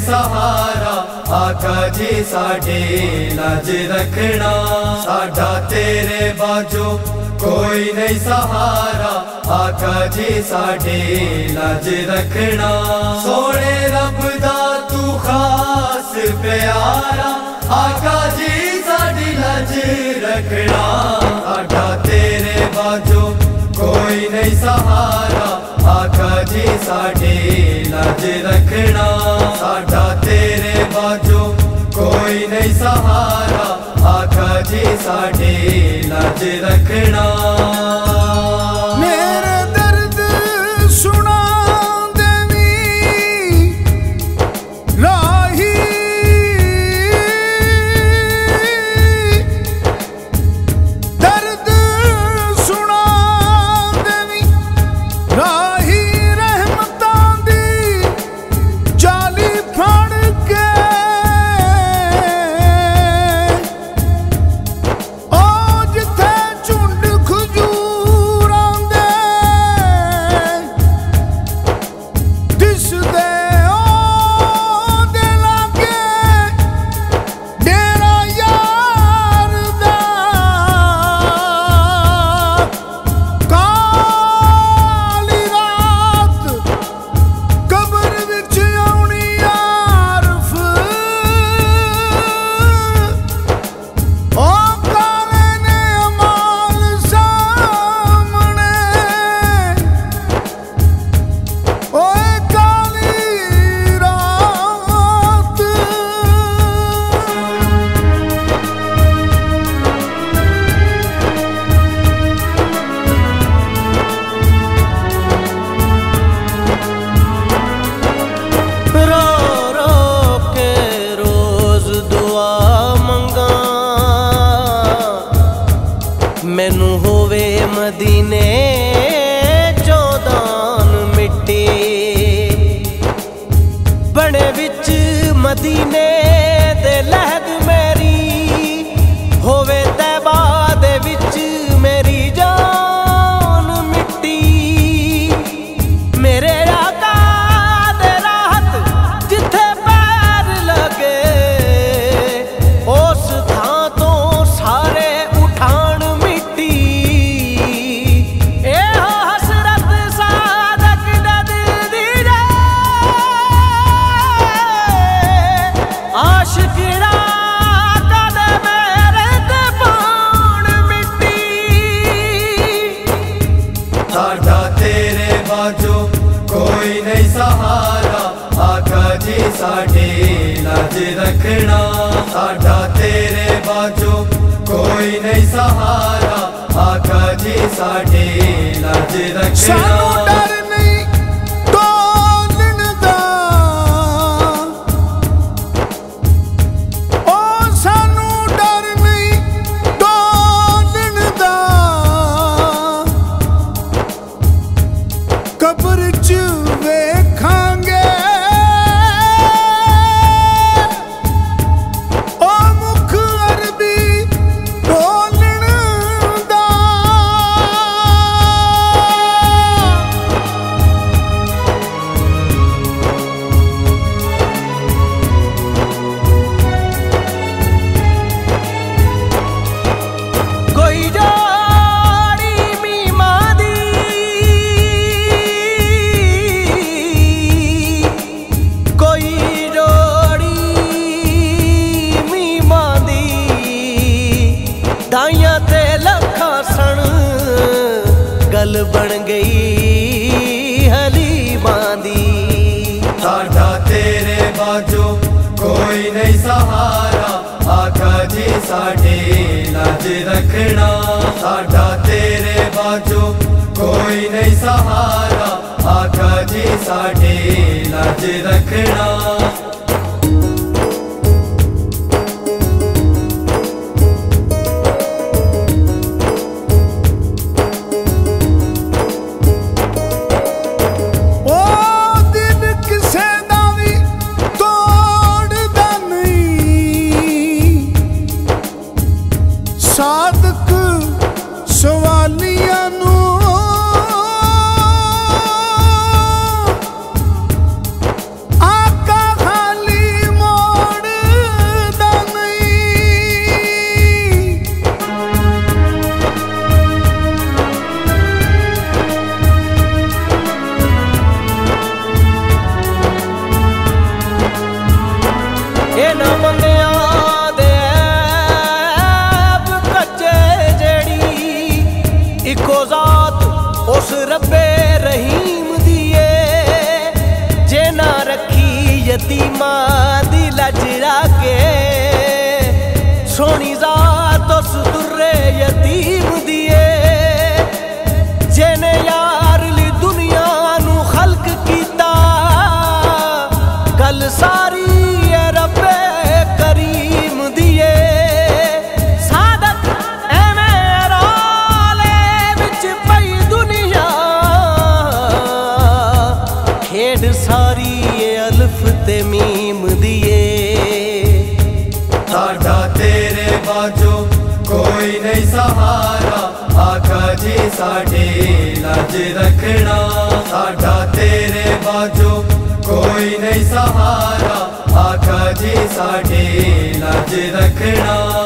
ਸਹਾਰਾ ਆਕਾ ਜੀ ਸਾਡੇ ਲਾਜ ਰੱਖਣਾ। ਸਾਡਾ ਤੇਰੇ ਬਾਝੋਂ ਕੋਈ ਨਹੀਂ ਸਹਾਰਾ ਆਕਾ ਜੀ ਸਾਡੇ ਲਾਜ ਰੱਖਣਾ। ਸੋਹਣੇ ਰੱਬ ਦਾ ਤੂੰ ਖਾਸ ਪਿਆਰਾ ਆਕਾ ਜੀ ਸਾਡੀ ਲਾਜ ਰੱਖਣਾ। ਸਾਡਾ ਤੇਰੇ ਬਾਝੋਂ ਕੋਈ ਨਹੀਂ ਸਹਾਰਾ। ਆਕਾ ਜੀ ਸਾਡੇ ਲਾਜ ਰੱਖਣਾ ਸਾਡਾ ਤੇਰੇ ਬਾਝੋਂ ਕੋਈ ਨਹੀਂ ਸਹਾਰਾ ਆਕਾ ਜੀ ਸਾਡੇ ਲਾਜ ਰੱਖਣਾ ਮਦੀਨੇ ਦੇ ਲਹਿਦ ਬਾਝੋਂ ਕੋਈ ਨਹੀਂ ਸਹਾਰਾ ਆਕਾ ਜੀ ਸਾਡੇ ਲਾਜ ਰੱਖਣਾ ਸਾਡਾ ਤੇਰੇ ਬਾਝੋਂ ਕੋਈ ਨਹੀਂ ਸਹਾਰਾ ਆਕਾ ਜੀ ਸਾਡੇ ਲਾਜ ਰੱਖਣਾ ਗੱਲ ਬਣ ਗਈ ਹਲੀਮਾਂ ਦੀ ਸਾਡਾ ਤੇਰੇ ਬਾਜੋ ਕੋਈ ਨਹੀਂ ਸਹਾਰਾ ਆਕਾ ਜੀ ਸਾਡੇ ਲਾਜ ਰੱਖਣਾ। ਸਾਡਾ ਤੇਰੇ ਬਾਜੋ ਕੋਈ ਨਹੀਂ ਸਹਾਰਾ ਆਕਾ ਜੀ ਸਾਡੇ ਲਾਜ ਰੱਖਣਾ। ਤੇ ਮੀਮ ਦੀਏ। ਸਾਡਾ ਤੇਰੇ ਬਾਝੋਂ ਕੋਈ ਨਹੀਂ ਸਹਾਰਾ। ਆਕਾ ਜੀ ਸਾਡੇ ਲੱਜ ਰੱਖਣਾ। ਸਾਡਾ ਤੇਰੇ ਬਾਝੋਂ ਕੋਈ ਨਹੀਂ ਸਹਾਰਾ। ਆਕਾ ਜੀ ਸਾਡੇ ਲੱਜ ਰੱਖਣਾ।